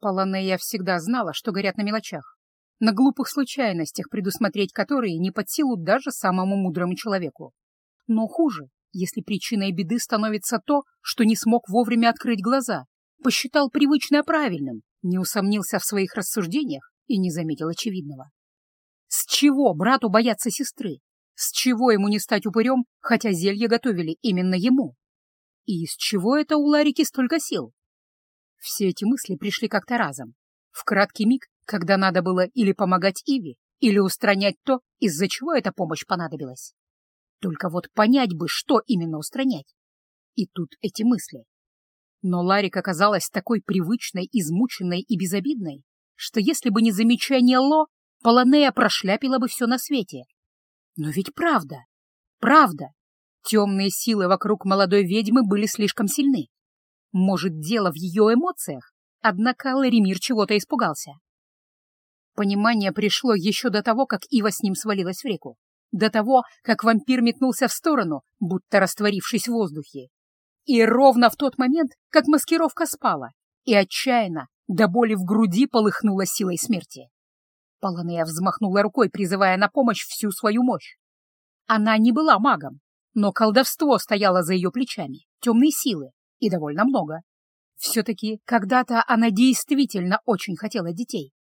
Полонея всегда знала, что горят на мелочах, на глупых случайностях, предусмотреть которые не под силу даже самому мудрому человеку. Но хуже, если причиной беды становится то, что не смог вовремя открыть глаза, посчитал привычное правильным, не усомнился в своих рассуждениях и не заметил очевидного. С чего брату бояться сестры? С чего ему не стать упырем, хотя зелье готовили именно ему? И из чего это у Ларики столько сил? Все эти мысли пришли как-то разом, в краткий миг, когда надо было или помогать Иве, или устранять то, из-за чего эта помощь понадобилась. Только вот понять бы, что именно устранять. И тут эти мысли. Но Ларик оказалась такой привычной, измученной и безобидной, что если бы не замечание Ло, Полонея прошляпила бы все на свете. Но ведь правда, правда, темные силы вокруг молодой ведьмы были слишком сильны. Может, дело в ее эмоциях, однако Ларимир чего-то испугался. Понимание пришло еще до того, как Ива с ним свалилась в реку, до того, как вампир метнулся в сторону, будто растворившись в воздухе. И ровно в тот момент, как маскировка спала, и отчаянно, до боли в груди полыхнула силой смерти. Полонея взмахнула рукой, призывая на помощь всю свою мощь. Она не была магом, но колдовство стояло за ее плечами, темные силы, и довольно много. Все-таки когда-то она действительно очень хотела детей.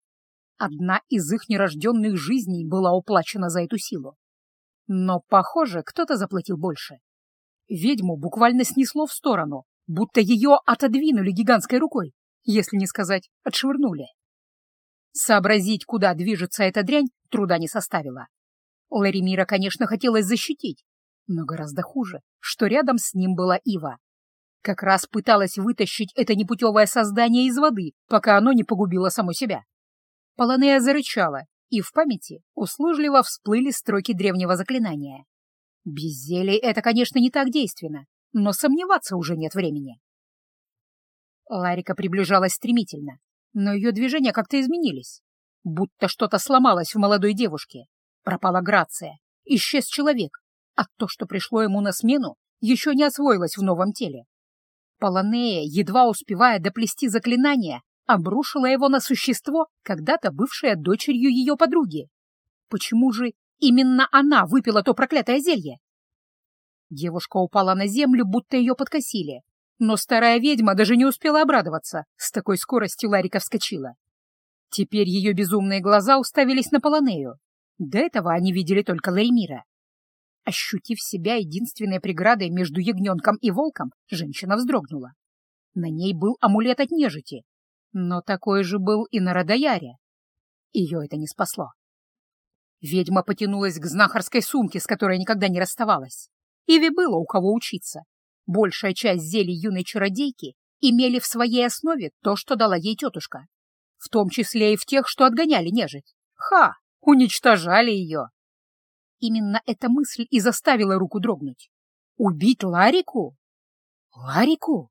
Одна из их нерожденных жизней была уплачена за эту силу. Но, похоже, кто-то заплатил больше. Ведьму буквально снесло в сторону, будто ее отодвинули гигантской рукой, если не сказать, отшвырнули. Сообразить, куда движется эта дрянь, труда не составило. Ларимира, конечно, хотелось защитить, но гораздо хуже, что рядом с ним была Ива. Как раз пыталась вытащить это непутевое создание из воды, пока оно не погубило само себя. Полонея зарычала, и в памяти услужливо всплыли строки древнего заклинания. Без зелий это, конечно, не так действенно, но сомневаться уже нет времени. Ларика приближалась стремительно, но ее движения как-то изменились. Будто что-то сломалось в молодой девушке. Пропала грация, исчез человек, а то, что пришло ему на смену, еще не освоилось в новом теле. Полонея, едва успевая доплести заклинание, обрушила его на существо, когда-то бывшее дочерью ее подруги. Почему же именно она выпила то проклятое зелье? Девушка упала на землю, будто ее подкосили, но старая ведьма даже не успела обрадоваться, с такой скоростью Ларика вскочила. Теперь ее безумные глаза уставились на Полонею. До этого они видели только Ларимира. Ощутив себя единственной преградой между ягненком и волком, женщина вздрогнула. На ней был амулет от нежити, но такой же был и на Родояре. Ее это не спасло. Ведьма потянулась к знахарской сумке, с которой никогда не расставалась. Иви было у кого учиться. Большая часть зелий юной чародейки имели в своей основе то, что дала ей тетушка. В том числе и в тех, что отгоняли нежить. Ха! Уничтожали ее! Именно эта мысль и заставила руку дрогнуть. Убить Ларику? Ларику?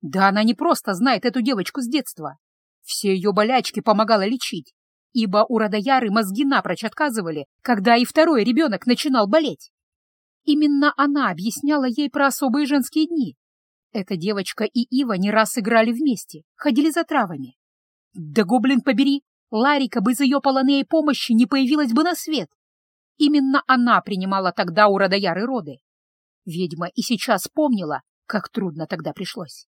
Да она не просто знает эту девочку с детства. Все ее болячки помогала лечить, ибо у Радояры мозги напрочь отказывали, когда и второй ребенок начинал болеть. Именно она объясняла ей про особые женские дни. Эта девочка и Ива не раз играли вместе, ходили за травами. Да гоблин побери, Ларика без ее полонеей помощи не появилась бы на свет. Именно она принимала тогда у Радояры роды. Ведьма и сейчас помнила, как трудно тогда пришлось.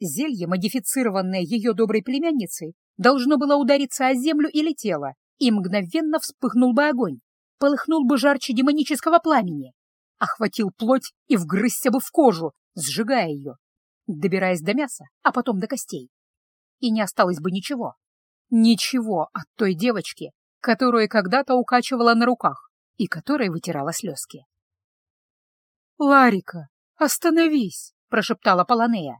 Зелье, модифицированное ее доброй племянницей, должно было удариться о землю или тело, и мгновенно вспыхнул бы огонь полыхнул бы жарче демонического пламени, охватил плоть и вгрызся бы в кожу, сжигая ее, добираясь до мяса, а потом до костей. И не осталось бы ничего. Ничего от той девочки, которую когда-то укачивала на руках и которой вытирала слезки. «Ларика, остановись!» — прошептала Полонея.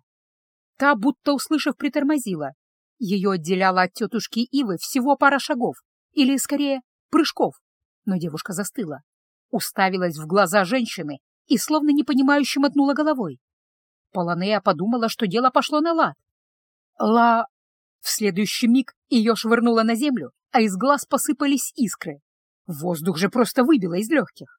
Та, будто услышав, притормозила. Ее отделяла от тетушки Ивы всего пара шагов, или, скорее, прыжков но девушка застыла, уставилась в глаза женщины и словно непонимающе мотнула головой. Полонея подумала, что дело пошло на лад. Ла... В следующий миг ее швырнуло на землю, а из глаз посыпались искры. Воздух же просто выбило из легких.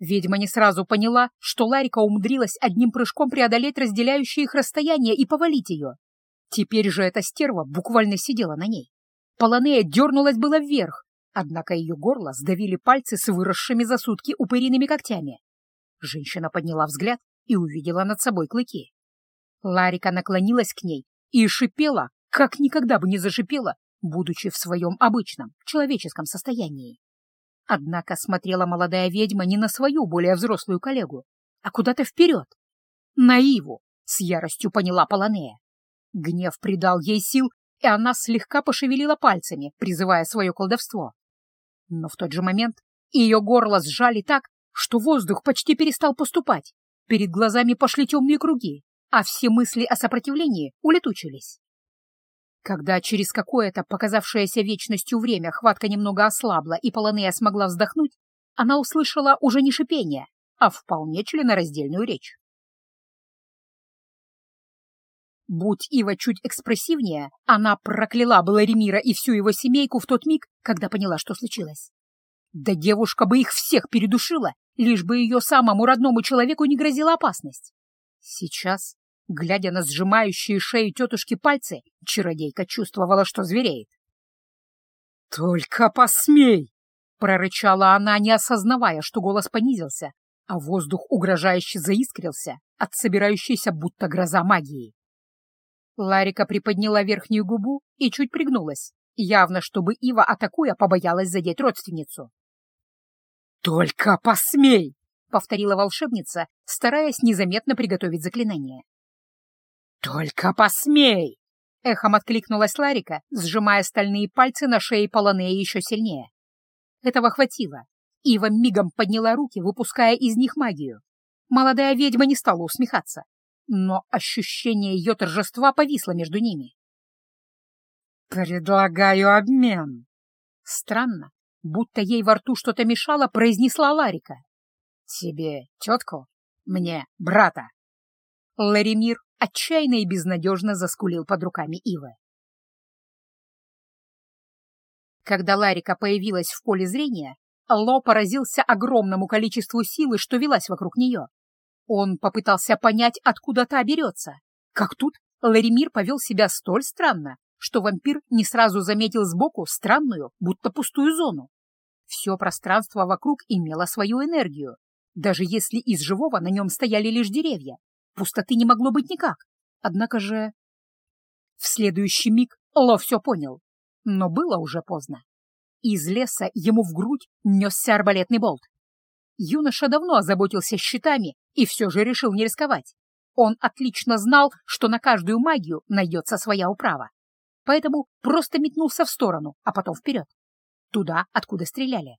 Ведьма не сразу поняла, что Ларика умудрилась одним прыжком преодолеть разделяющее их расстояние и повалить ее. Теперь же эта стерва буквально сидела на ней. Полонея дернулась было вверх, однако ее горло сдавили пальцы с выросшими за сутки упыриными когтями. Женщина подняла взгляд и увидела над собой клыки. Ларика наклонилась к ней и шипела, как никогда бы не зашипела, будучи в своем обычном, человеческом состоянии. Однако смотрела молодая ведьма не на свою более взрослую коллегу, а куда-то вперед. Наиву, с яростью поняла Полонея. Гнев придал ей сил, и она слегка пошевелила пальцами, призывая свое колдовство. Но в тот же момент ее горло сжали так, что воздух почти перестал поступать. Перед глазами пошли темные круги, а все мысли о сопротивлении улетучились. Когда через какое-то показавшееся вечностью время хватка немного ослабла и Полонея смогла вздохнуть, она услышала уже не шипение, а вполне членораздельную речь. Будь Ива чуть экспрессивнее, она прокляла была Ремира и всю его семейку в тот миг, когда поняла, что случилось. Да девушка бы их всех передушила, лишь бы ее самому родному человеку не грозила опасность. Сейчас Глядя на сжимающие шею тетушки пальцы, чародейка чувствовала, что звереет. «Только посмей!» — прорычала она, не осознавая, что голос понизился, а воздух угрожающе заискрился от собирающейся будто гроза магии. Ларика приподняла верхнюю губу и чуть пригнулась, явно чтобы Ива, атакуя, побоялась задеть родственницу. «Только посмей!» — повторила волшебница, стараясь незаметно приготовить заклинание. «Только посмей!» — эхом откликнулась Ларика, сжимая стальные пальцы на шее Полонеи еще сильнее. Этого хватило. Ива мигом подняла руки, выпуская из них магию. Молодая ведьма не стала усмехаться, но ощущение ее торжества повисло между ними. «Предлагаю обмен!» Странно, будто ей во рту что-то мешало, произнесла Ларика. «Тебе тетку, мне брата». Ларимир отчаянно и безнадежно заскулил под руками Ивы. Когда Ларика появилась в поле зрения, Ло поразился огромному количеству силы, что велась вокруг нее. Он попытался понять, откуда та берется. Как тут Ларимир повел себя столь странно, что вампир не сразу заметил сбоку странную, будто пустую зону. Все пространство вокруг имело свою энергию, даже если из живого на нем стояли лишь деревья, Пустоты не могло быть никак. Однако же... В следующий миг Ло все понял, но было уже поздно. Из леса ему в грудь несся арбалетный болт. Юноша давно озаботился щитами и все же решил не рисковать. Он отлично знал, что на каждую магию найдется своя управа. Поэтому просто метнулся в сторону, а потом вперед. Туда, откуда стреляли.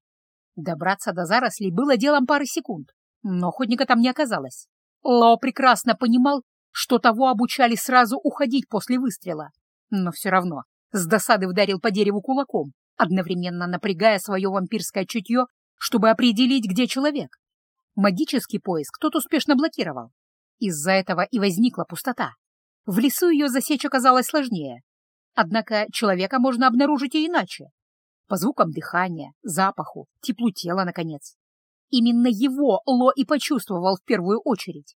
Добраться до зарослей было делом пары секунд, но охотника там не оказалось. Лао прекрасно понимал, что того обучали сразу уходить после выстрела, но все равно с досады ударил по дереву кулаком, одновременно напрягая свое вампирское чутье, чтобы определить, где человек. Магический поиск тот успешно блокировал. Из-за этого и возникла пустота. В лесу ее засечь оказалось сложнее. Однако человека можно обнаружить и иначе. По звукам дыхания, запаху, теплу тела, наконец. Именно его Ло и почувствовал в первую очередь.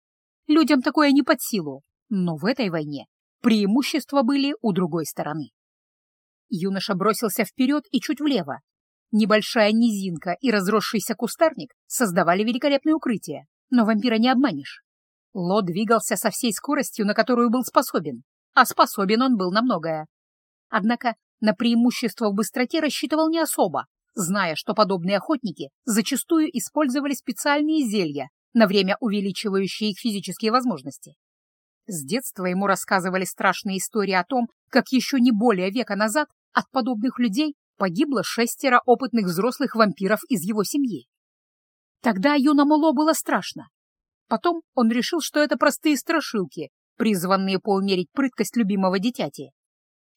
Людям такое не под силу, но в этой войне преимущества были у другой стороны. Юноша бросился вперед и чуть влево. Небольшая низинка и разросшийся кустарник создавали великолепное укрытие, но вампира не обманешь. Ло двигался со всей скоростью, на которую был способен, а способен он был на многое. Однако на преимущество в быстроте рассчитывал не особо, зная, что подобные охотники зачастую использовали специальные зелья, на время увеличивающие их физические возможности. С детства ему рассказывали страшные истории о том, как еще не более века назад от подобных людей погибло шестеро опытных взрослых вампиров из его семьи. Тогда юному Ло было страшно. Потом он решил, что это простые страшилки, призванные поумерить прыткость любимого дитяти.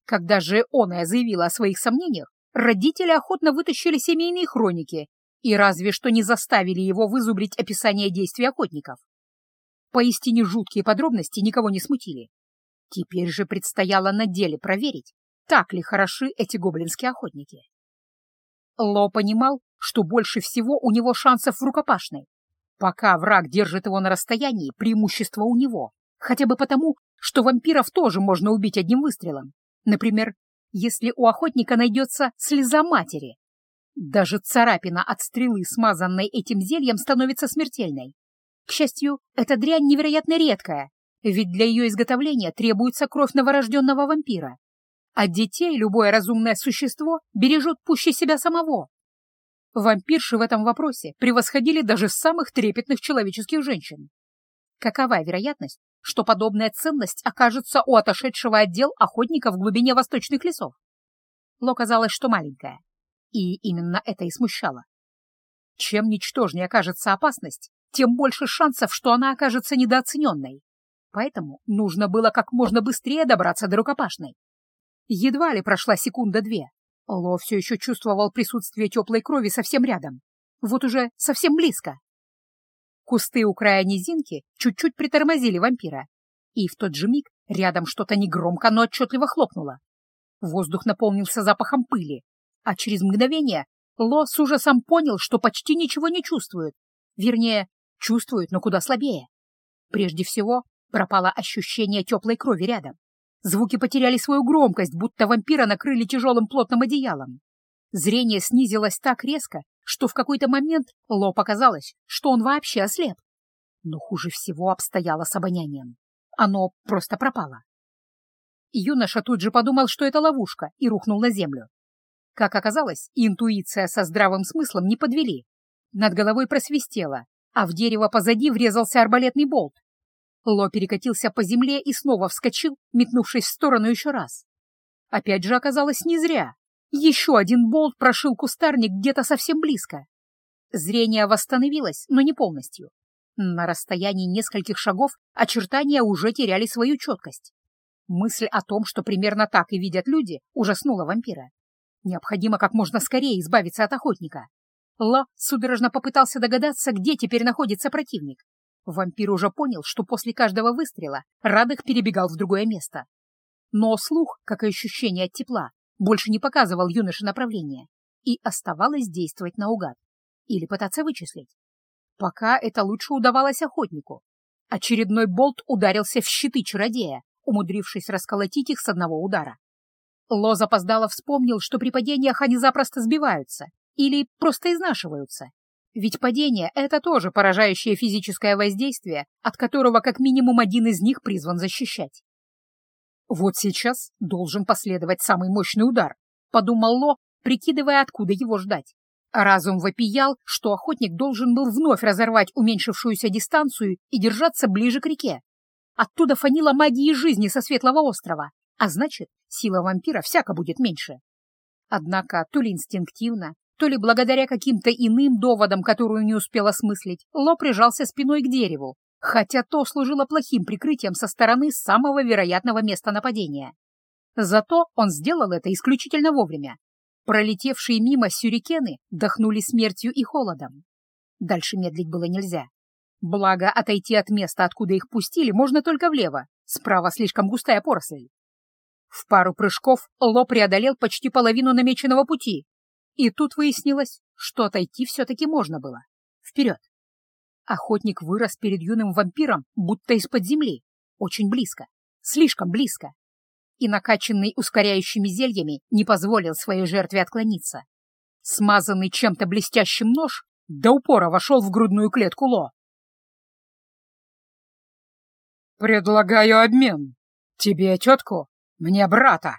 Когда же оная заявила о своих сомнениях, родители охотно вытащили семейные хроники и разве что не заставили его вызубрить описание действий охотников. Поистине жуткие подробности никого не смутили. Теперь же предстояло на деле проверить, так ли хороши эти гоблинские охотники. Ло понимал, что больше всего у него шансов в рукопашной. Пока враг держит его на расстоянии, преимущество у него, хотя бы потому, что вампиров тоже можно убить одним выстрелом. Например, если у охотника найдется слеза матери. Даже царапина от стрелы, смазанной этим зельем, становится смертельной. К счастью, эта дрянь невероятно редкая, ведь для ее изготовления требуется кровь новорожденного вампира. А детей любое разумное существо бережет пуще себя самого. Вампирши в этом вопросе превосходили даже самых трепетных человеческих женщин. Какова вероятность, что подобная ценность окажется у отошедшего отдел охотника в глубине восточных лесов? Ло казалось, что маленькая. И именно это и смущало. Чем ничтожнее окажется опасность, тем больше шансов, что она окажется недооцененной. Поэтому нужно было как можно быстрее добраться до рукопашной. Едва ли прошла секунда-две. Ло все еще чувствовал присутствие теплой крови совсем рядом. Вот уже совсем близко. Кусты у края низинки чуть-чуть притормозили вампира. И в тот же миг рядом что-то негромко, но отчетливо хлопнуло. Воздух наполнился запахом пыли, а через мгновение Ло с ужасом понял, что почти ничего не чувствует. Вернее, чувствует, но куда слабее. Прежде всего, пропало ощущение теплой крови рядом. Звуки потеряли свою громкость, будто вампира накрыли тяжелым плотным одеялом. Зрение снизилось так резко, что в какой-то момент Ло показалось, что он вообще ослеп. Но хуже всего обстояло с обонянием. Оно просто пропало. Юноша тут же подумал, что это ловушка, и рухнул на землю. Как оказалось, интуиция со здравым смыслом не подвели. Над головой просвистело, а в дерево позади врезался арбалетный болт. Ло перекатился по земле и снова вскочил, метнувшись в сторону еще раз. Опять же оказалось не зря. Еще один болт прошил кустарник где-то совсем близко. Зрение восстановилось, но не полностью. На расстоянии нескольких шагов очертания уже теряли свою четкость. Мысль о том, что примерно так и видят люди, ужаснула вампира. Необходимо как можно скорее избавиться от охотника. Ло судорожно попытался догадаться, где теперь находится противник. Вампир уже понял, что после каждого выстрела Радых перебегал в другое место. Но слух, как и ощущение от тепла, больше не показывал юноше направления, и оставалось действовать наугад или пытаться вычислить. Пока это лучше удавалось охотнику. Очередной болт ударился в щиты чародея, умудрившись расколотить их с одного удара. Ло запоздало вспомнил, что при падениях они запросто сбиваются или просто изнашиваются. Ведь падение — это тоже поражающее физическое воздействие, от которого как минимум один из них призван защищать. «Вот сейчас должен последовать самый мощный удар», — подумал Ло, прикидывая, откуда его ждать. Разум вопиял, что охотник должен был вновь разорвать уменьшившуюся дистанцию и держаться ближе к реке. Оттуда фанила магии жизни со Светлого острова, а значит, сила вампира всяко будет меньше. Однако то ли инстинктивно, то ли благодаря каким-то иным доводам, которую не успел осмыслить, Ло прижался спиной к дереву, хотя то служило плохим прикрытием со стороны самого вероятного места нападения. Зато он сделал это исключительно вовремя. Пролетевшие мимо сюрикены дохнули смертью и холодом. Дальше медлить было нельзя. Благо, отойти от места, откуда их пустили, можно только влево, справа слишком густая поросль. В пару прыжков Ло преодолел почти половину намеченного пути. И тут выяснилось, что отойти все-таки можно было. Вперед! Охотник вырос перед юным вампиром, будто из-под земли. Очень близко. Слишком близко. И накачанный ускоряющими зельями не позволил своей жертве отклониться. Смазанный чем-то блестящим нож до упора вошел в грудную клетку Ло. «Предлагаю обмен. Тебе тетку, мне брата!»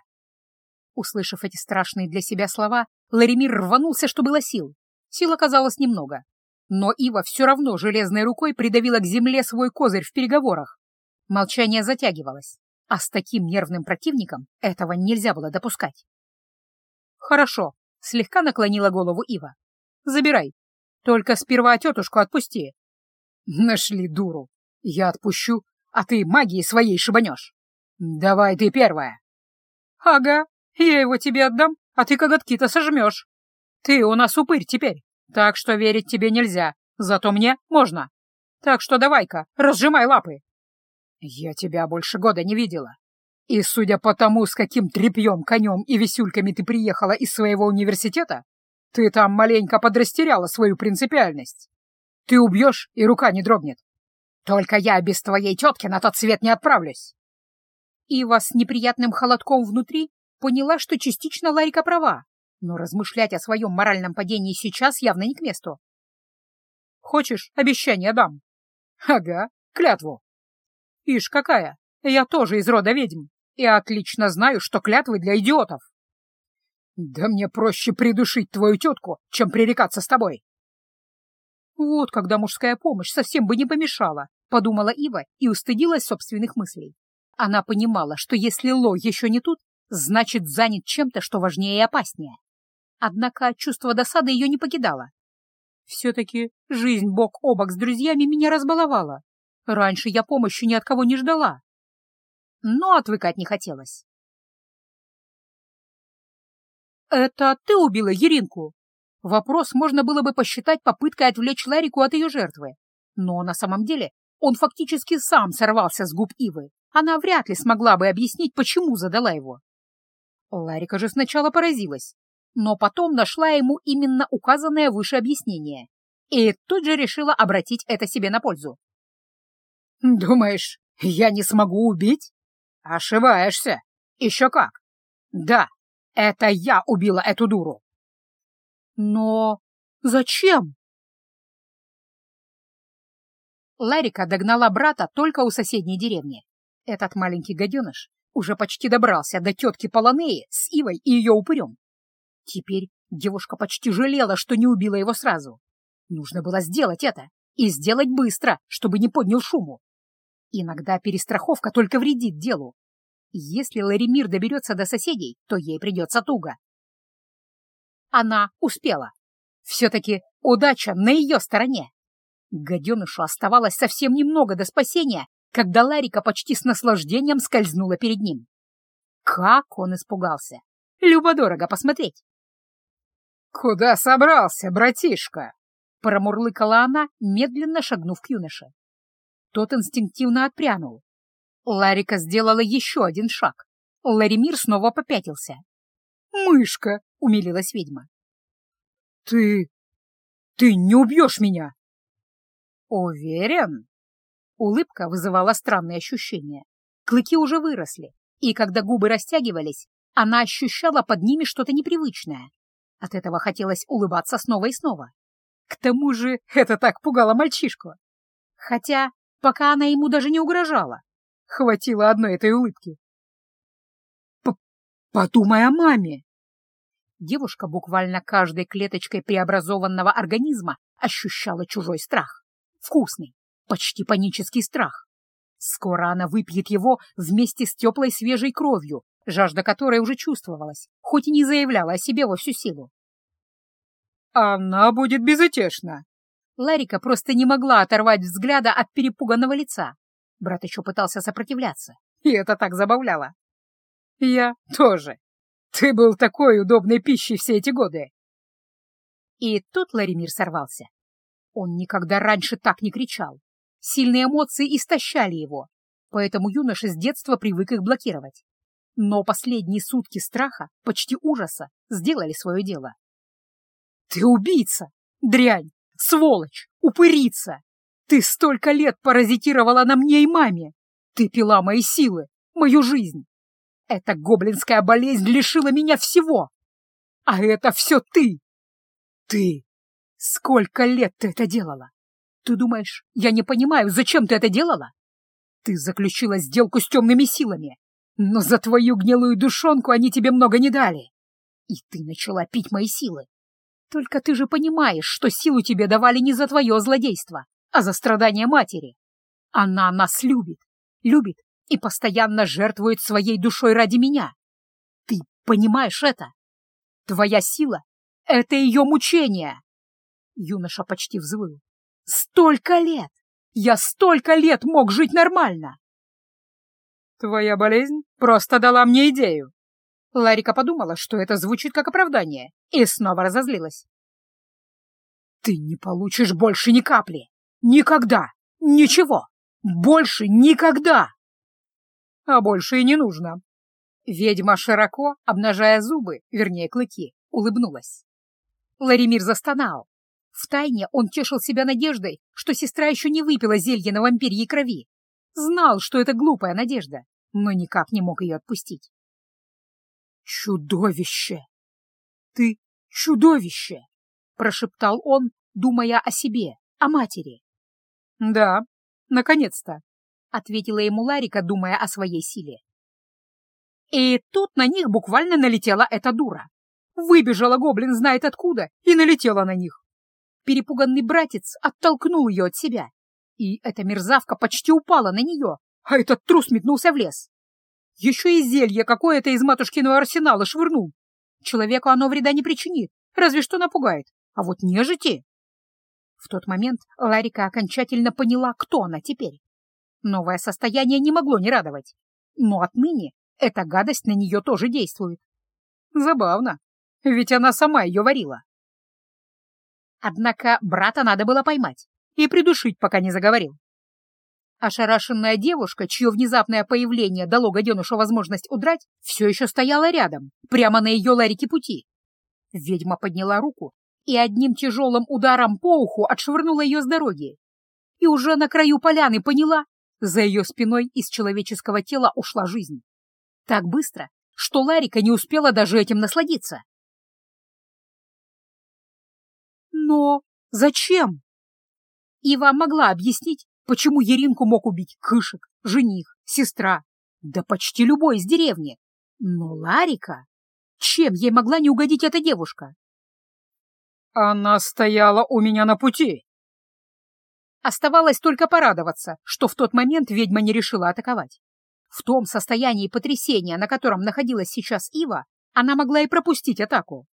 Услышав эти страшные для себя слова, Ларемир рванулся, что было сил. Сил оказалось немного. Но Ива все равно железной рукой придавила к земле свой козырь в переговорах. Молчание затягивалось, а с таким нервным противником этого нельзя было допускать. «Хорошо», — слегка наклонила голову Ива. «Забирай. Только сперва тетушку отпусти». «Нашли дуру. Я отпущу, а ты магией своей шибанешь». «Давай ты первая». «Ага, я его тебе отдам, а ты коготки-то сожмешь. Ты у нас упырь теперь, так что верить тебе нельзя, зато мне можно. Так что давай-ка, разжимай лапы». «Я тебя больше года не видела. И судя по тому, с каким тряпьем, конем и висюльками ты приехала из своего университета, ты там маленько подрастеряла свою принципиальность. Ты убьешь, и рука не дрогнет. Только я без твоей тетки на тот свет не отправлюсь. Ива с неприятным холодком внутри поняла, что частично Ларика права, но размышлять о своем моральном падении сейчас явно не к месту. «Хочешь, обещание дам?» «Ага, клятву». «Ишь, какая! Я тоже из рода ведьм и отлично знаю, что клятвы для идиотов». «Да мне проще придушить твою тетку, чем пререкаться с тобой». «Вот когда мужская помощь совсем бы не помешала», — подумала Ива и устыдилась собственных мыслей. Она понимала, что если Ло еще не тут, значит, занят чем-то, что важнее и опаснее. Однако чувство досады ее не покидало. Все-таки жизнь бок о бок с друзьями меня разбаловала. Раньше я помощи ни от кого не ждала. Но отвыкать не хотелось. «Это ты убила Еринку?» Вопрос можно было бы посчитать попыткой отвлечь Ларику от ее жертвы. Но на самом деле он фактически сам сорвался с губ Ивы. Она вряд ли смогла бы объяснить, почему задала его. Ларика же сначала поразилась, но потом нашла ему именно указанное выше объяснение и тут же решила обратить это себе на пользу. «Думаешь, я не смогу убить?» «Ошибаешься. Еще как. Да, это я убила эту дуру». «Но зачем?» Ларика догнала брата только у соседней деревни. Этот маленький гаденыш уже почти добрался до тетки Полонеи с Ивой и ее упырем. Теперь девушка почти жалела, что не убила его сразу. Нужно было сделать это, и сделать быстро, чтобы не поднял шуму. Иногда перестраховка только вредит делу. Если Ларимир доберется до соседей, то ей придется туго. Она успела. Все-таки удача на ее стороне. Гаденышу оставалось совсем немного до спасения, когда Ларика почти с наслаждением скользнула перед ним. Как он испугался! Любо-дорого посмотреть! «Куда собрался, братишка?» — промурлыкала она, медленно шагнув к юноше. Тот инстинктивно отпрянул. Ларика сделала еще один шаг. Ларимир снова попятился. «Мышка!» — умилилась ведьма. «Ты... ты не убьешь меня!» «Уверен?» Улыбка вызывала странные ощущения. Клыки уже выросли, и когда губы растягивались, она ощущала под ними что-то непривычное. От этого хотелось улыбаться снова и снова. К тому же это так пугало мальчишку. Хотя пока она ему даже не угрожала. Хватило одной этой улыбки. П «Подумай о маме!» Девушка буквально каждой клеточкой преобразованного организма ощущала чужой страх. Вкусный, почти панический страх. Скоро она выпьет его вместе с теплой свежей кровью, жажда которой уже чувствовалась, хоть и не заявляла о себе во всю силу. «Она будет безутешна!» Ларика просто не могла оторвать взгляда от перепуганного лица. Брат еще пытался сопротивляться, и это так забавляло. «Я тоже. Ты был такой удобной пищей все эти годы!» И тут Ларимир сорвался. Он никогда раньше так не кричал. Сильные эмоции истощали его, поэтому юноша с детства привык их блокировать. Но последние сутки страха, почти ужаса, сделали свое дело. «Ты убийца! Дрянь! Сволочь! Упырица! Ты столько лет паразитировала на мне и маме! Ты пила мои силы, мою жизнь! Эта гоблинская болезнь лишила меня всего! А это все ты! Ты! Сколько лет ты это делала? Ты думаешь, я не понимаю, зачем ты это делала? Ты заключила сделку с темными силами, но за твою гнилую душонку они тебе много не дали. И ты начала пить мои силы. Только ты же понимаешь, что силу тебе давали не за твое злодейство, а за страдания матери. Она нас любит, любит и постоянно жертвует своей душой ради меня. Ты понимаешь это? Твоя сила — это ее мучение. Юноша почти взвыл. Столько лет! Я столько лет мог жить нормально! Твоя болезнь просто дала мне идею. Ларика подумала, что это звучит как оправдание, и снова разозлилась. Ты не получишь больше ни капли. Никогда. Ничего. Больше никогда. А больше и не нужно. Ведьма широко, обнажая зубы, вернее клыки, улыбнулась. Ларимир застонал, Втайне он тешил себя надеждой, что сестра еще не выпила зелье на вампирьей крови. Знал, что это глупая надежда, но никак не мог ее отпустить. «Чудовище! Ты чудовище!» — прошептал он, думая о себе, о матери. «Да, наконец-то!» — ответила ему Ларика, думая о своей силе. И тут на них буквально налетела эта дура. Выбежала гоблин знает откуда и налетела на них. Перепуганный братец оттолкнул ее от себя, и эта мерзавка почти упала на нее, а этот трус метнулся в лес. Еще и зелье какое-то из матушкиного арсенала швырнул. Человеку оно вреда не причинит, разве что напугает, а вот нежити... В тот момент Ларика окончательно поняла, кто она теперь. Новое состояние не могло не радовать. Но отныне эта гадость на нее тоже действует. Забавно, ведь она сама ее варила. Однако брата надо было поймать и придушить, пока не заговорил. Ошарашенная девушка, чье внезапное появление дало гаденышу возможность удрать, все еще стояла рядом, прямо на ее ларике пути. Ведьма подняла руку и одним тяжелым ударом по уху отшвырнула ее с дороги. И уже на краю поляны поняла, за ее спиной из человеческого тела ушла жизнь. Так быстро, что Ларика не успела даже этим насладиться. Но зачем? Ива могла объяснить, почему Еринку мог убить Кышек, жених, сестра, да почти любой из деревни. Но Ларика... Чем ей могла не угодить эта девушка? Она стояла у меня на пути. Оставалось только порадоваться, что в тот момент ведьма не решила атаковать. В том состоянии потрясения, на котором находилась сейчас Ива, она могла и пропустить атаку.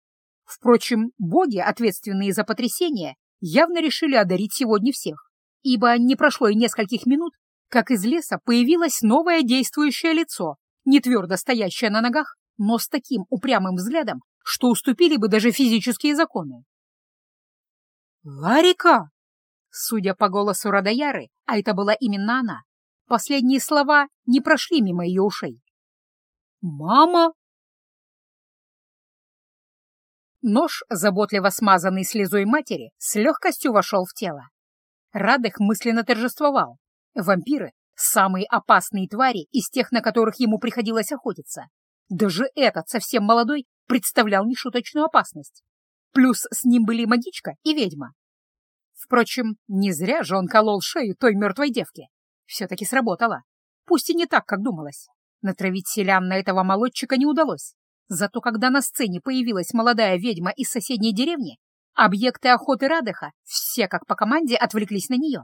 Впрочем, боги, ответственные за потрясение, явно решили одарить сегодня всех, ибо не прошло и нескольких минут, как из леса появилось новое действующее лицо, не твердо стоящее на ногах, но с таким упрямым взглядом, что уступили бы даже физические законы. «Ларика!» Судя по голосу Радаяры, а это была именно она, последние слова не прошли мимо ее ушей. «Мама!» Нож, заботливо смазанный слезой матери, с легкостью вошел в тело. Радых мысленно торжествовал. Вампиры — самые опасные твари из тех, на которых ему приходилось охотиться. Даже этот, совсем молодой, представлял нешуточную опасность. Плюс с ним были магичка и ведьма. Впрочем, не зря же он колол шею той мертвой девки. Все-таки сработало. Пусть и не так, как думалось. Натравить селян на этого молодчика не удалось. Зато когда на сцене появилась молодая ведьма из соседней деревни, объекты охоты Радыха все как по команде отвлеклись на нее.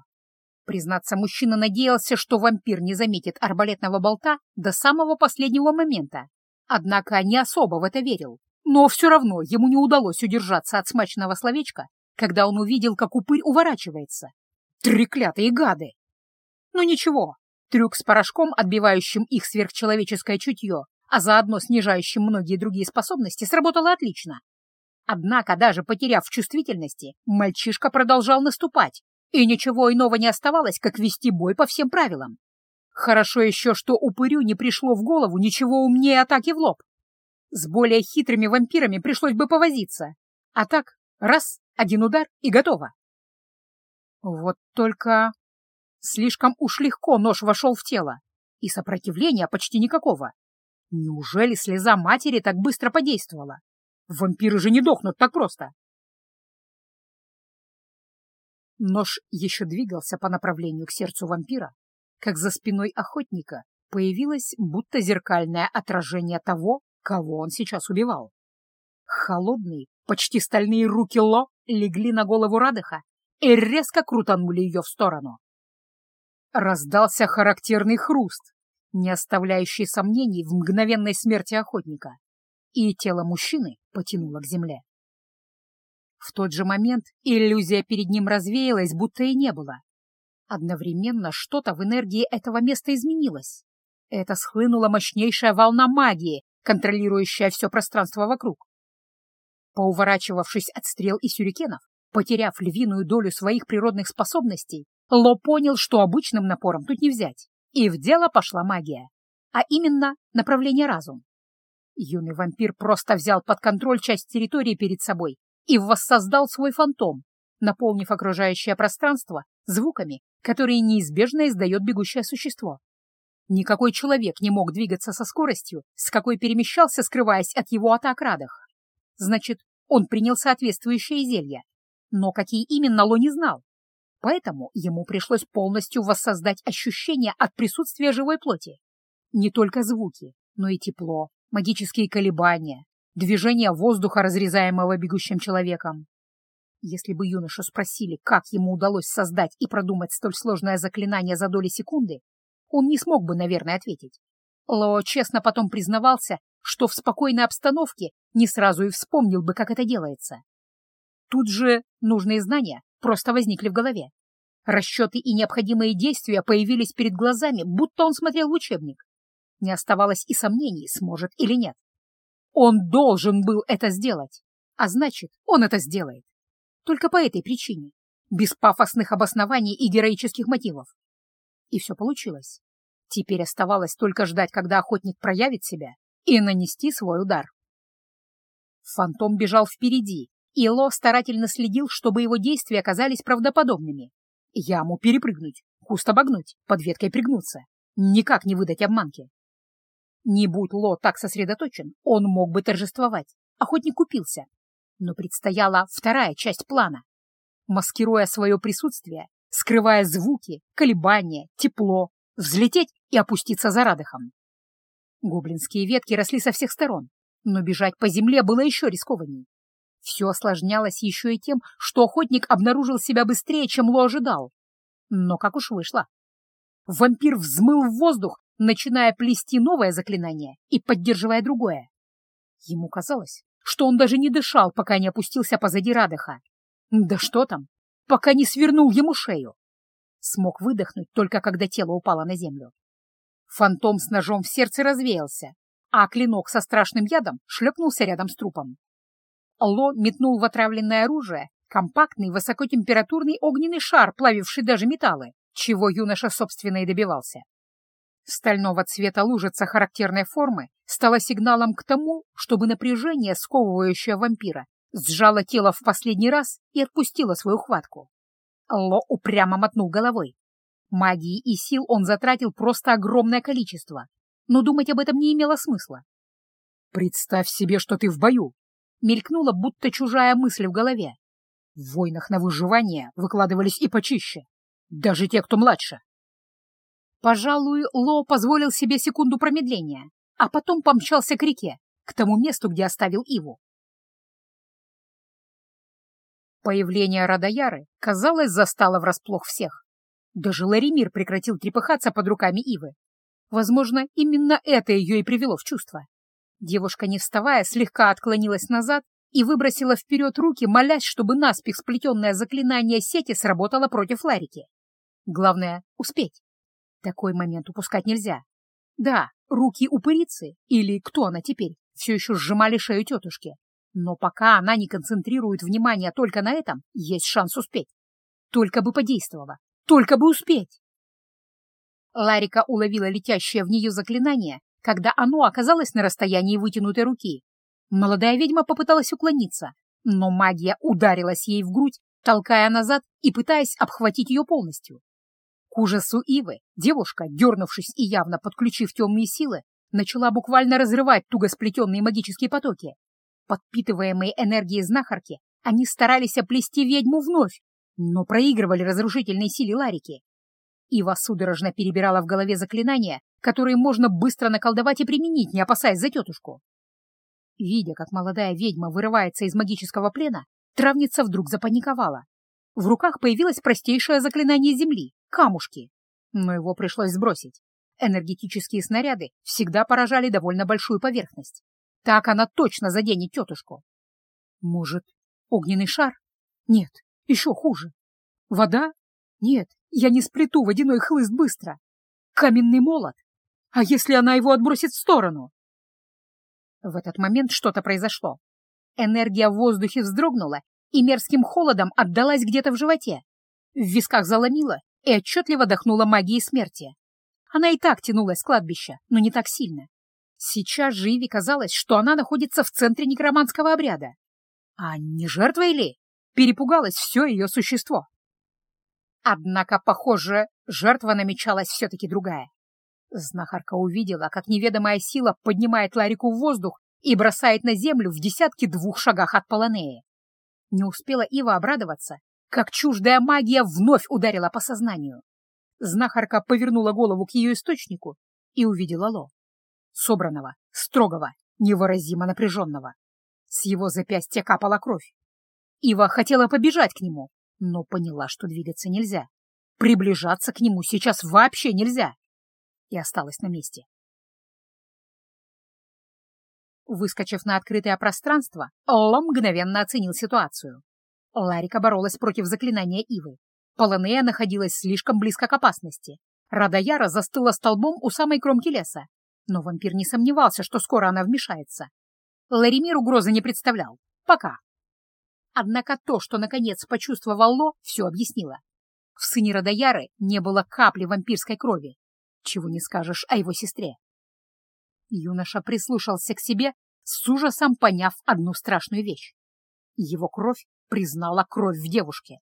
Признаться, мужчина надеялся, что вампир не заметит арбалетного болта до самого последнего момента. Однако не особо в это верил. Но все равно ему не удалось удержаться от смачного словечка, когда он увидел, как упырь уворачивается. Треклятые гады! Ну ничего, трюк с порошком, отбивающим их сверхчеловеческое чутье, а заодно снижающим многие другие способности, сработал отлично. Однако, даже потеряв чувствительности, мальчишка продолжал наступать, и ничего иного не оставалось, как вести бой по всем правилам. Хорошо еще, что упырю не пришло в голову ничего умнее атаки в лоб. С более хитрыми вампирами пришлось бы повозиться. А так, раз, один удар и готово. Вот только слишком уж легко нож вошел в тело, и сопротивления почти никакого. Неужели слеза матери так быстро подействовала? Вампиры же не дохнут так просто. Нож еще двигался по направлению к сердцу вампира, как за спиной охотника появилось будто зеркальное отражение того, кого он сейчас убивал. Холодные, почти стальные руки Ло легли на голову Радыха и резко крутанули ее в сторону. Раздался характерный хруст, не оставляющий сомнений в мгновенной смерти охотника, и тело мужчины потянуло к земле. В тот же момент иллюзия перед ним развеялась, будто и не было. Одновременно что-то в энергии этого места изменилось. Это схлынула мощнейшая волна магии, контролирующая все пространство вокруг. Поуворачивавшись от стрел и сюрикенов, потеряв львиную долю своих природных способностей, Ло понял, что обычным напором тут не взять, и в дело пошла магия, а именно направление разум. Юный вампир просто взял под контроль часть территории перед собой и воссоздал свой фантом, наполнив окружающее пространство звуками, которые неизбежно издает бегущее существо. Никакой человек не мог двигаться со скоростью, с какой перемещался, скрываясь от его атак Радах. Значит, он принял соответствующее зелье. Но какие именно, Ло не знал. Поэтому ему пришлось полностью воссоздать ощущение от присутствия живой плоти. Не только звуки, но и тепло, магические колебания, движение воздуха, разрезаемого бегущим человеком. Если бы юношу спросили, как ему удалось создать и продумать столь сложное заклинание за доли секунды, он не смог бы, наверное, ответить. Ло честно потом признавался, что в спокойной обстановке не сразу и вспомнил бы, как это делается. Тут же нужные знания просто возникли в голове. Расчеты и необходимые действия появились перед глазами, будто он смотрел учебник. Не оставалось и сомнений, сможет или нет. Он должен был это сделать, а значит, он это сделает. Только по этой причине, без пафосных обоснований и героических мотивов. И все получилось. Теперь оставалось только ждать, когда охотник проявит себя, и нанести свой удар. Фантом бежал впереди, и Ло старательно следил, чтобы его действия оказались правдоподобными. Яму перепрыгнуть, куст обогнуть, под веткой пригнуться. Никак не выдать обманки. Не будь Ло так сосредоточен, он мог бы торжествовать. Охотник купился. Но предстояла вторая часть плана. Маскируя свое присутствие, скрывая звуки, колебания, тепло, взлететь и опуститься за радохом. Гоблинские ветки росли со всех сторон, но бежать по земле было еще рискованней. Все осложнялось еще и тем, что охотник обнаружил себя быстрее, чем Ло ожидал. Но как уж вышло. Вампир взмыл в воздух, начиная плести новое заклинание и поддерживая другое. Ему казалось, что он даже не дышал, пока не опустился позади Радыха. Да что там, пока не свернул ему шею. Смог выдохнуть только когда тело упало на землю. Фантом с ножом в сердце развеялся, а клинок со страшным ядом шлепнулся рядом с трупом. Ло метнул в отравленное оружие компактный высокотемпературный огненный шар, плавивший даже металлы, чего юноша, собственно, и добивался. Стального цвета лужица характерной формы стала сигналом к тому, чтобы напряжение, сковывающее вампира, сжало тело в последний раз и отпустило свою хватку. Ло упрямо мотнул головой. Магии и сил он затратил просто огромное количество, но думать об этом не имело смысла. «Представь себе, что ты в бою!» Мелькнула будто чужая мысль в голове. В войнах на выживание выкладывались и почище. Даже те, кто младше. Пожалуй, Ло позволил себе секунду промедления, а потом помчался к реке, к тому месту, где оставил Иву. Появление Радаяры, казалось, застало врасплох всех. Даже Ларимир прекратил трепыхаться под руками Ивы. Возможно, именно это ее и привело в чувство. Девушка, не вставая, слегка отклонилась назад и выбросила вперед руки, молясь, чтобы наспех сплетенное заклинание сети сработало против Ларики. Главное — успеть. Такой момент упускать нельзя. Да, руки упырицы, или кто она теперь, все еще сжимали шею тетушки. Но пока она не концентрирует внимание только на этом, есть шанс успеть. Только бы подействовала, только бы успеть. Ларика уловила летящее в нее заклинание когда оно оказалось на расстоянии вытянутой руки. Молодая ведьма попыталась уклониться, но магия ударилась ей в грудь, толкая назад и пытаясь обхватить ее полностью. К ужасу Ивы девушка, дернувшись и явно подключив темные силы, начала буквально разрывать туго сплетенные магические потоки. Подпитываемые энергией знахарки, они старались оплести ведьму вновь, но проигрывали разрушительной силе Ларики. Ива судорожно перебирала в голове заклинания, которые можно быстро наколдовать и применить, не опасаясь за тетушку. Видя, как молодая ведьма вырывается из магического плена, травница вдруг запаниковала. В руках появилось простейшее заклинание земли — камушки. Но его пришлось сбросить. Энергетические снаряды всегда поражали довольно большую поверхность. Так она точно заденет тетушку. Может, огненный шар? Нет, еще хуже. Вода? Нет, я не сплету водяной хлыст быстро. Каменный молот? А если она его отбросит в сторону? В этот момент что-то произошло. Энергия в воздухе вздрогнула и мерзким холодом отдалась где-то в животе. В висках заломила и отчетливо дохнула магией смерти. Она и так тянулась с кладбища, но не так сильно. Сейчас же Иви казалось, что она находится в центре некроманского обряда. А не жертва ли? Перепугалось все ее существо. Однако, похоже, жертва намечалась все-таки другая. Знахарка увидела, как неведомая сила поднимает Ларику в воздух и бросает на землю в десятки двух шагах от Полонеи. Не успела Ива обрадоваться, как чуждая магия вновь ударила по сознанию. Знахарка повернула голову к ее источнику и увидела Ло. Собранного, строгого, невыразимо напряженного. С его запястья капала кровь. Ива хотела побежать к нему, но поняла, что двигаться нельзя. Приближаться к нему сейчас вообще нельзя. И осталась на месте. Выскочив на открытое пространство, Ло мгновенно оценил ситуацию. Ларика боролась против заклинания Ивы. Полонея находилась слишком близко к опасности. Радаяра застыла столбом у самой кромки леса. Но вампир не сомневался, что скоро она вмешается. Ларимир угрозы не представлял. Пока. Однако то, что наконец почувствовал Ло, все объяснило. В сыне Радаяры не было капли вампирской крови. Чего не скажешь о его сестре. Юноша прислушался к себе, с ужасом поняв одну страшную вещь. Его кровь признала кровь в девушке.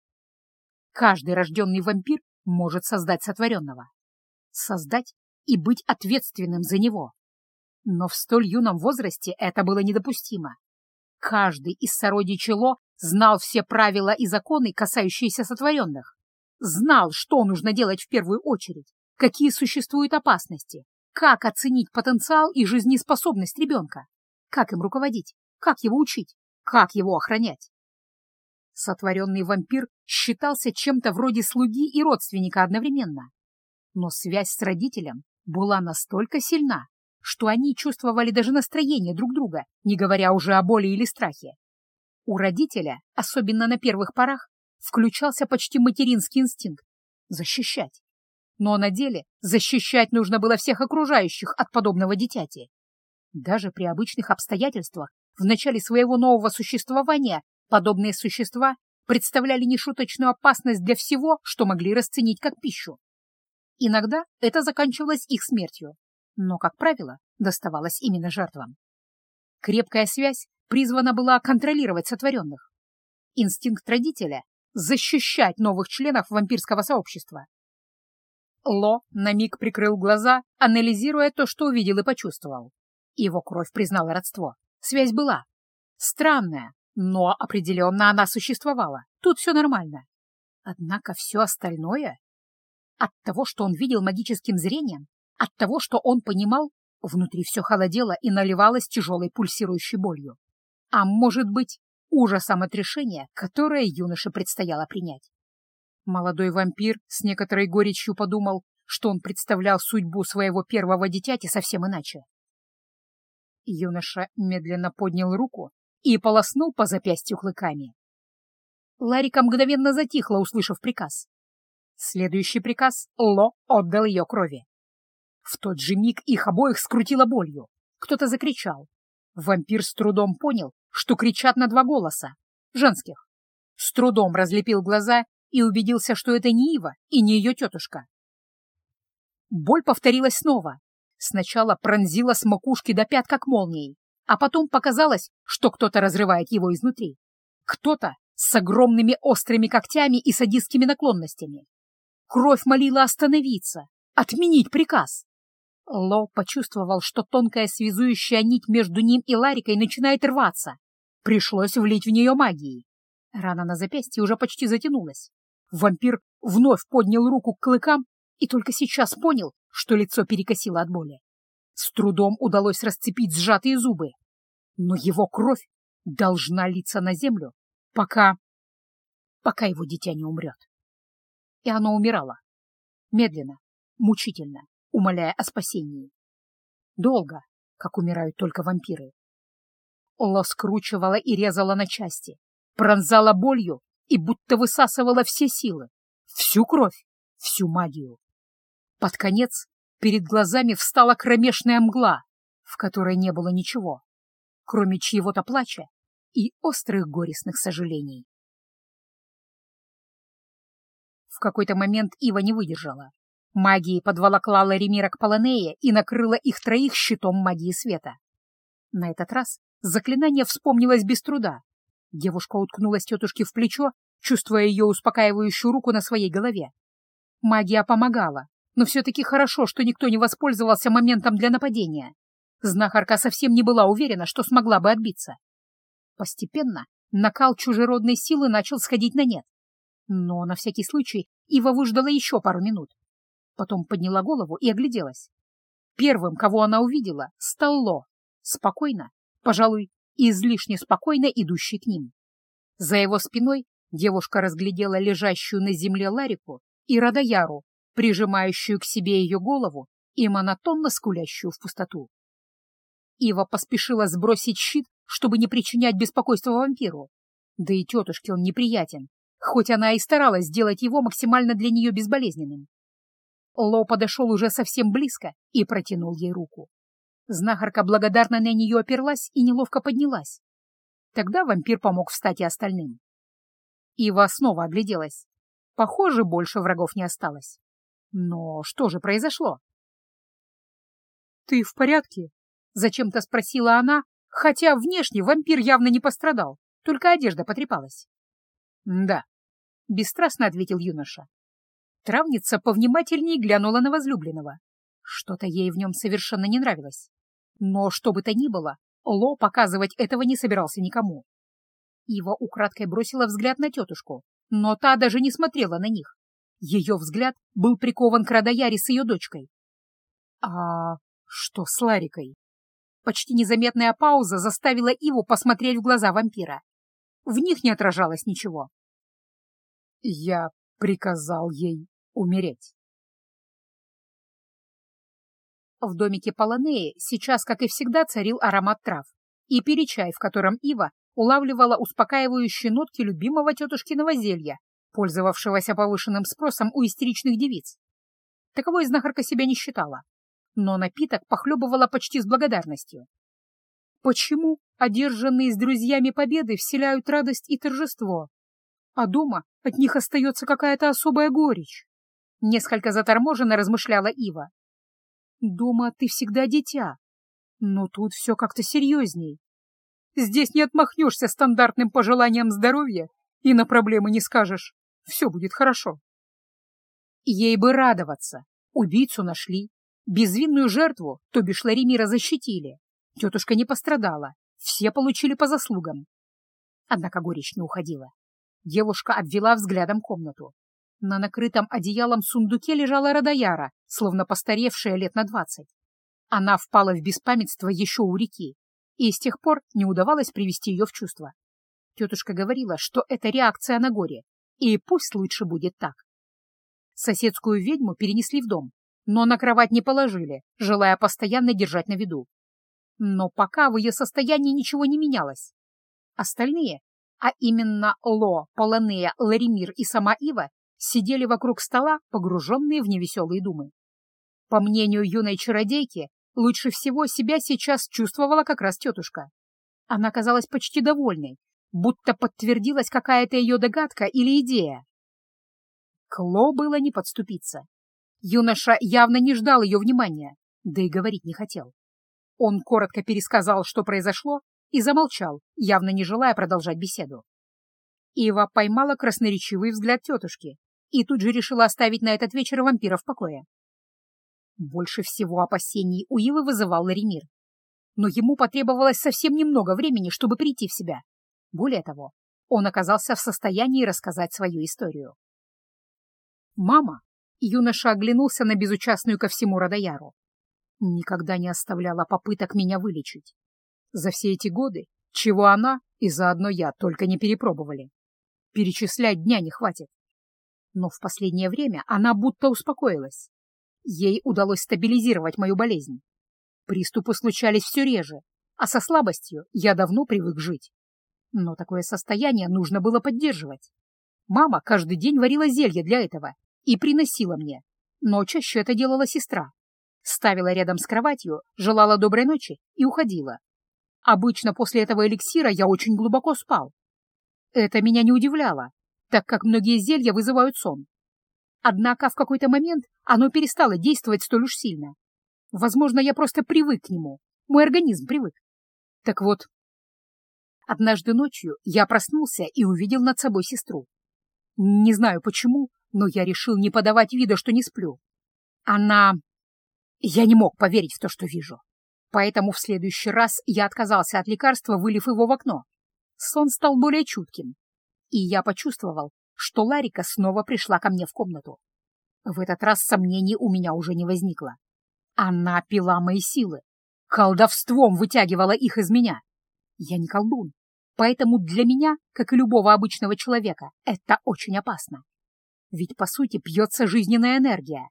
Каждый рожденный вампир может создать сотворенного. Создать и быть ответственным за него. Но в столь юном возрасте это было недопустимо. Каждый из сородичей Ло знал все правила и законы, касающиеся сотворенных. Знал, что нужно делать в первую очередь, какие существуют опасности, как оценить потенциал и жизнеспособность ребенка? Как им руководить? Как его учить? Как его охранять? Сотворенный вампир считался чем-то вроде слуги и родственника одновременно. Но связь с родителем была настолько сильна, что они чувствовали даже настроение друг друга, не говоря уже о боли или страхе. У родителя, особенно на первых порах, включался почти материнский инстинкт — защищать. Но на деле защищать нужно было всех окружающих от подобного дитяти. Даже при обычных обстоятельствах в начале своего нового существования подобные существа представляли нешуточную опасность для всего, что могли расценить как пищу. Иногда это заканчивалось их смертью, но, как правило, доставалось именно жертвам. Крепкая связь призвана была контролировать сотворенных. Инстинкт родителя — защищать новых членов вампирского сообщества. Ло на миг прикрыл глаза, анализируя то, что увидел и почувствовал. Его кровь признала родство. Связь была. Странная, но определенно она существовала. Тут все нормально. Однако все остальное... От того, что он видел магическим зрением, от того, что он понимал, внутри все холодело и наливалось тяжелой пульсирующей болью. А может быть, ужасом от решения, которое юноше предстояло принять. Молодой вампир с некоторой горечью подумал, что он представлял судьбу своего первого дитяти совсем иначе. Юноша медленно поднял руку и полоснул по запястью клыками. Ларика мгновенно затихла, услышав приказ. Следующий приказ Ло отдал ее крови. В тот же миг их обоих скрутило болью. Кто-то закричал. Вампир с трудом понял, что кричат на два голоса, женских. С трудом разлепил глаза и убедился, что это не Ива и не ее тетушка. Боль повторилась снова. Сначала пронзила с макушки до пят, как молнией, а потом показалось, что кто-то разрывает его изнутри. Кто-то с огромными острыми когтями и садистскими наклонностями. Кровь молила остановиться, отменить приказ. Ло почувствовал, что тонкая связующая нить между ним и Ларикой начинает рваться. Пришлось влить в нее магии. Рана на запястье уже почти затянулась. Вампир вновь поднял руку к клыкам и только сейчас понял, что лицо перекосило от боли. С трудом удалось расцепить сжатые зубы. Но его кровь должна литься на землю, пока... пока его дитя не умрет. И оно умирало. Медленно, мучительно, умоляя о спасении. Долго, как умирают только вампиры. Ло скручивала и резала на части, пронзала болью и будто высасывала все силы, всю кровь, всю магию. Под конец перед глазами встала кромешная мгла, в которой не было ничего, кроме чьего-то плача и острых горестных сожалений. В какой-то момент Ива не выдержала. Магией подволокла Ларимира к Полонее и накрыла их троих щитом магии света. На этот раз заклинание вспомнилось без труда, Девушка уткнулась тетушке в плечо, чувствуя ее успокаивающую руку на своей голове. Магия помогала, но все-таки хорошо, что никто не воспользовался моментом для нападения. Знахарка совсем не была уверена, что смогла бы отбиться. Постепенно накал чужеродной силы начал сходить на нет. Но на всякий случай Ива выждала еще пару минут. Потом подняла голову и огляделась. Первым, кого она увидела, стал Ло, спокойно, пожалуй, излишне спокойно идущий к ним. За его спиной девушка разглядела лежащую на земле Ларику и Радояру, прижимающую к себе ее голову и монотонно скулящую в пустоту. Ива поспешила сбросить щит, чтобы не причинять беспокойства вампиру. Да и тетушке он неприятен, хоть она и старалась сделать его максимально для нее безболезненным. Ло подошел уже совсем близко и протянул ей руку. Знахарка благодарно на нее оперлась и неловко поднялась. Тогда вампир помог встать и остальным. Ива снова огляделась. Похоже, больше врагов не осталось. Но что же произошло? «Ты в порядке?» — зачем-то спросила она, хотя внешне вампир явно не пострадал, только одежда потрепалась. «Да», — бесстрастно ответил юноша. Травница повнимательнее глянула на возлюбленного. Что-то ей в нем совершенно не нравилось. Но что бы то ни было, Ло показывать этого не собирался никому. Ива украдкой бросила взгляд на тетушку, но та даже не смотрела на них. Ее взгляд был прикован к Радояре с ее дочкой. А что с Ларикой? Почти незаметная пауза заставила Иву посмотреть в глаза вампира. В них не отражалось ничего. Я приказал ей умереть. В домике Полонеи сейчас, как и всегда, царил аромат трав и перечай, в котором Ива улавливала успокаивающие нотки любимого тетушкиного зелья, пользовавшегося повышенным спросом у истеричных девиц. Таковой знахарка себя не считала, но напиток похлебывала почти с благодарностью. Почему одержанные с друзьями победы вселяют радость и торжество, а дома от них остается какая-то особая горечь? Несколько заторможенно размышляла Ива. Дома ты всегда дитя, но тут все как-то серьезней. Здесь не отмахнешься стандартным пожеланием здоровья и на проблемы не скажешь. Все будет хорошо. Ей бы радоваться. Убийцу нашли. Безвинную жертву, то бишь Ларимира, защитили. Тетушка не пострадала. Все получили по заслугам. Однако горечь не уходила. Девушка обвела взглядом комнату. На накрытом одеялом сундуке лежала Радояра, словно постаревшая лет на двадцать. Она впала в беспамятство еще у реки, и с тех пор не удавалось привести ее в чувство. Тетушка говорила, что это реакция на горе, и пусть лучше будет так. Соседскую ведьму перенесли в дом, но на кровать не положили, желая постоянно держать на виду. Но пока в ее состоянии ничего не менялось. Остальные, а именно Ло, Полонея, Ларимир и сама Ива, сидели вокруг стола, погруженные в невеселые думы. По мнению юной чародейки, лучше всего себя сейчас чувствовала как раз тетушка. Она казалась почти довольной, будто подтвердилась какая-то ее догадка или идея. Кло было не подступиться. Юноша явно не ждал ее внимания, да и говорить не хотел. Он коротко пересказал, что произошло, и замолчал, явно не желая продолжать беседу. Ива поймала красноречивый взгляд тетушки и тут же решила оставить на этот вечер вампира в покое. Больше всего опасений у Ивы вызывал Ларемир. Но ему потребовалось совсем немного времени, чтобы прийти в себя. Более того, он оказался в состоянии рассказать свою историю. «Мама!» — юноша оглянулся на безучастную ко всему Радояру. «Никогда не оставляла попыток меня вылечить. За все эти годы, чего она и заодно я только не перепробовали. Перечислять дня не хватит. Но в последнее время она будто успокоилась. Ей удалось стабилизировать мою болезнь. Приступы случались все реже, а со слабостью я давно привык жить. Но такое состояние нужно было поддерживать. Мама каждый день варила зелье для этого и приносила мне, но чаще это делала сестра. Ставила рядом с кроватью, желала доброй ночи и уходила. Обычно после этого эликсира я очень глубоко спал. Это меня не удивляло, так как многие зелья вызывают сон. Однако в какой-то момент оно перестало действовать столь уж сильно. Возможно, я просто привык к нему. Мой организм привык. Так вот, однажды ночью я проснулся и увидел над собой сестру. Не знаю почему, но я решил не подавать вида, что не сплю. Она... Я не мог поверить в то, что вижу. Поэтому в следующий раз я отказался от лекарства, вылив его в окно. Сон стал более чутким. И я почувствовал, что Ларика снова пришла ко мне в комнату. В этот раз сомнений у меня уже не возникло. Она пила мои силы, колдовством вытягивала их из меня. Я не колдун, поэтому для меня, как и любого обычного человека, это очень опасно. Ведь, по сути, пьется жизненная энергия.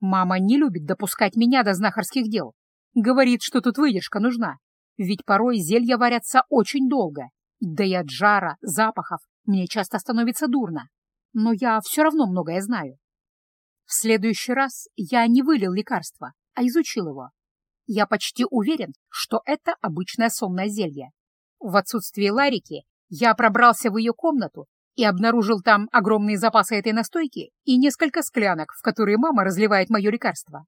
Мама не любит допускать меня до знахарских дел. Говорит, что тут выдержка нужна, ведь порой зелья варятся очень долго, да и от жара, запахов мне часто становится дурно. Но я все равно многое знаю. В следующий раз я не вылил лекарство, а изучил его. Я почти уверен, что это обычное сонное зелье. В отсутствие Ларики я пробрался в ее комнату и обнаружил там огромные запасы этой настойки и несколько склянок, в которые мама разливает мое лекарство.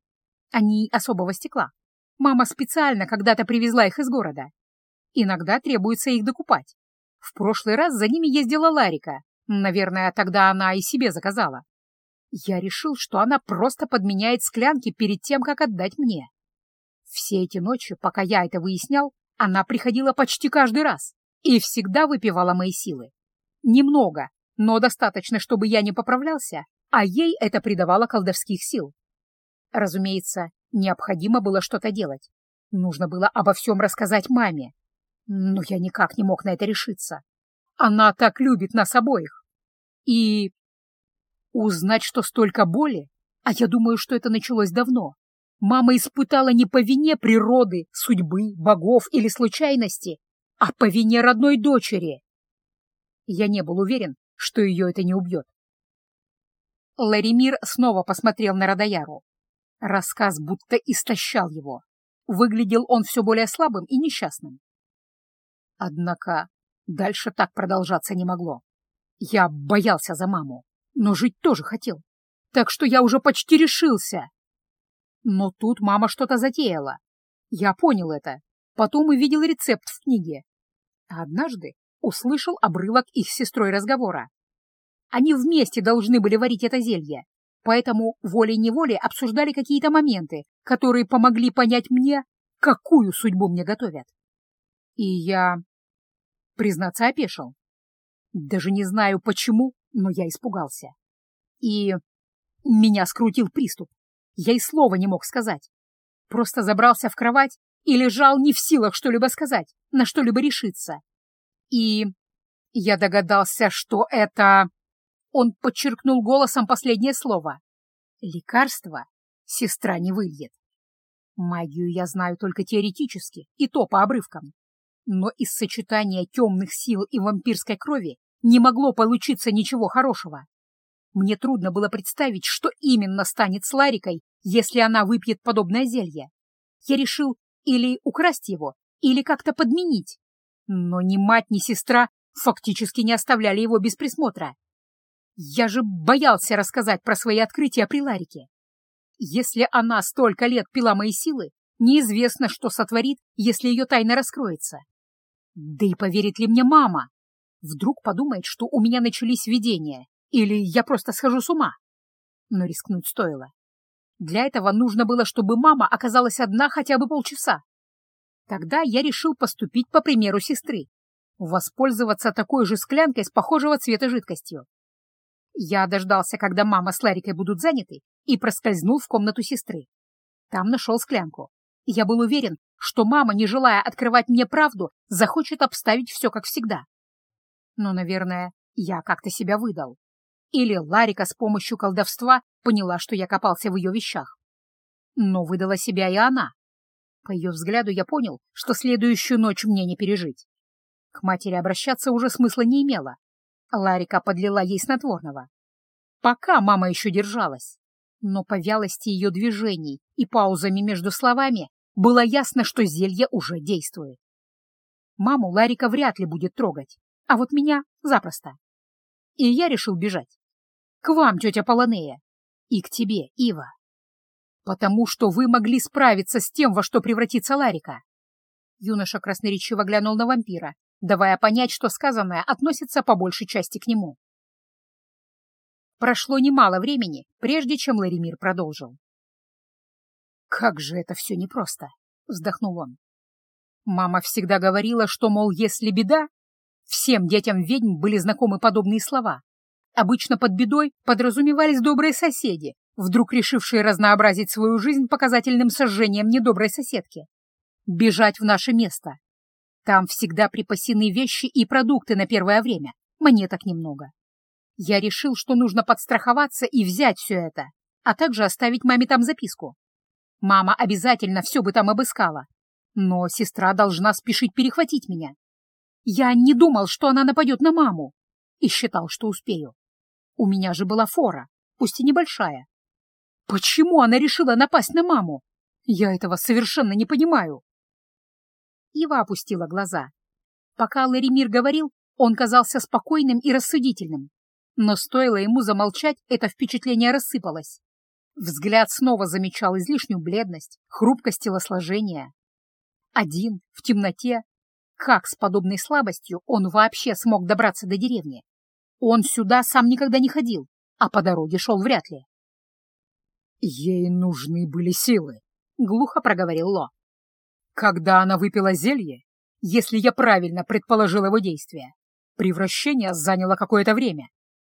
Они особого стекла. Мама специально когда-то привезла их из города. Иногда требуется их докупать. В прошлый раз за ними ездила Ларика. Наверное, тогда она и себе заказала. Я решил, что она просто подменяет склянки перед тем, как отдать мне. Все эти ночи, пока я это выяснял, она приходила почти каждый раз и всегда выпивала мои силы. Немного, но достаточно, чтобы я не поправлялся, а ей это придавало колдовских сил. Разумеется, необходимо было что-то делать. Нужно было обо всем рассказать маме. Но я никак не мог на это решиться. Она так любит нас обоих. И узнать, что столько боли, а я думаю, что это началось давно. Мама испытала не по вине природы, судьбы, богов или случайности, а по вине родной дочери. Я не был уверен, что ее это не убьет. Ларимир снова посмотрел на Радояру. Рассказ будто истощал его. Выглядел он все более слабым и несчастным. Однако дальше так продолжаться не могло. Я боялся за маму, но жить тоже хотел. Так что я уже почти решился. Но тут мама что-то затеяла. Я понял это. Потом увидел рецепт в книге. А однажды услышал обрывок их с сестрой разговора. Они вместе должны были варить это зелье, поэтому волей-неволей обсуждали какие-то моменты, которые помогли понять мне, какую судьбу мне готовят. И я, признаться, опешил. Даже не знаю почему, но я испугался. И меня скрутил приступ. Я и слова не мог сказать. Просто забрался в кровать и лежал не в силах что-либо сказать, на что-либо решиться. И я догадался, что это... Он подчеркнул голосом последнее слово. Лекарство сестра не выльет. Магию я знаю только теоретически, и то по обрывкам. Но из сочетания темных сил и вампирской крови не могло получиться ничего хорошего. Мне трудно было представить, что именно станет с Ларикой, если она выпьет подобное зелье. Я решил или украсть его, или как-то подменить. Но ни мать, ни сестра фактически не оставляли его без присмотра. Я же боялся рассказать про свои открытия при Ларике. Если она столько лет пила мои силы, неизвестно, что сотворит, если ее тайна раскроется. Да и поверит ли мне мама? Вдруг подумает, что у меня начались видения, или я просто схожу с ума. Но рискнуть стоило. Для этого нужно было, чтобы мама оказалась одна хотя бы полчаса. Тогда я решил поступить по примеру сестры, воспользоваться такой же склянкой с похожего цвета жидкостью. Я дождался, когда мама с Ларикой будут заняты, и проскользнул в комнату сестры. Там нашел склянку. Я был уверен, что мама, не желая открывать мне правду, захочет обставить все как всегда. Но, наверное, я как-то себя выдал. Или Ларика с помощью колдовства поняла, что я копался в ее вещах. Но выдала себя и она. По ее взгляду я понял, что следующую ночь мне не пережить. К матери обращаться уже смысла не имело. Ларика подлила ей снотворного. Пока мама еще держалась. Но по вялости ее движений и паузами между словами было ясно, что зелье уже действует. Маму Ларика вряд ли будет трогать, а вот меня запросто. И я решил бежать. К вам, тетя Полонея, и к тебе, Ива потому что вы могли справиться с тем, во что превратится Ларика. Юноша красноречиво глянул на вампира, давая понять, что сказанное относится по большей части к нему. Прошло немало времени, прежде чем Ларимир продолжил. Как же это все непросто, вздохнул он. Мама всегда говорила, что, мол, если беда, всем детям ведьм были знакомы подобные слова. Обычно под бедой подразумевались добрые соседи, вдруг решившие разнообразить свою жизнь показательным сожжением недоброй соседки. Бежать в наше место. Там всегда припасены вещи и продукты на первое время, мне так немного. Я решил, что нужно подстраховаться и взять все это, а также оставить маме там записку. Мама обязательно все бы там обыскала, но сестра должна спешить перехватить меня. Я не думал, что она нападет на маму, и считал, что успею. У меня же была фора, пусть и небольшая. Почему она решила напасть на маму? Я этого совершенно не понимаю. Ива опустила глаза. Пока Ларимир говорил, он казался спокойным и рассудительным. Но стоило ему замолчать, это впечатление рассыпалось. Взгляд снова замечал излишнюю бледность, хрупкость телосложения. Один, в темноте. Как с подобной слабостью он вообще смог добраться до деревни? Он сюда сам никогда не ходил, а по дороге шел вряд ли. «Ей нужны были силы», — глухо проговорил Ло. «Когда она выпила зелье, если я правильно предположил его действие, превращение заняло какое-то время.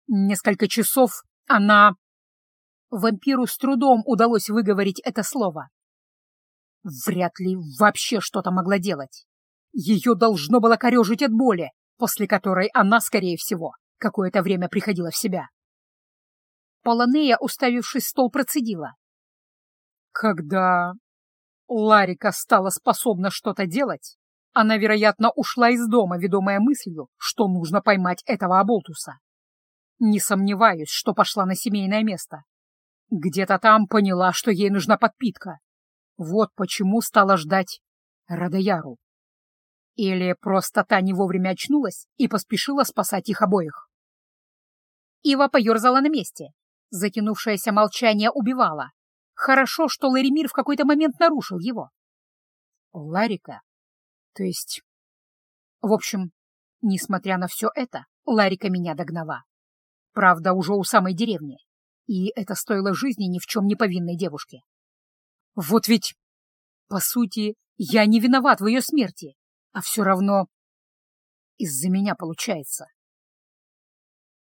Несколько часов она... Вампиру с трудом удалось выговорить это слово. Вряд ли вообще что-то могла делать. Ее должно было корежить от боли, после которой она, скорее всего, какое-то время приходила в себя. Полонея, уставившись в стол, процедила. Когда Ларика стала способна что-то делать, она, вероятно, ушла из дома, ведомая мыслью, что нужно поймать этого оболтуса. Не сомневаюсь, что пошла на семейное место. Где-то там поняла, что ей нужна подпитка. Вот почему стала ждать Радояру. Или просто та не вовремя очнулась и поспешила спасать их обоих. Ива поерзала на месте. Затянувшееся молчание убивало. Хорошо, что Ларимир в какой-то момент нарушил его. Ларика. То есть... В общем, несмотря на все это, Ларика меня догнала. Правда, уже у самой деревни. И это стоило жизни ни в чем не повинной девушке. Вот ведь, по сути, я не виноват в ее смерти, а все равно из-за меня получается.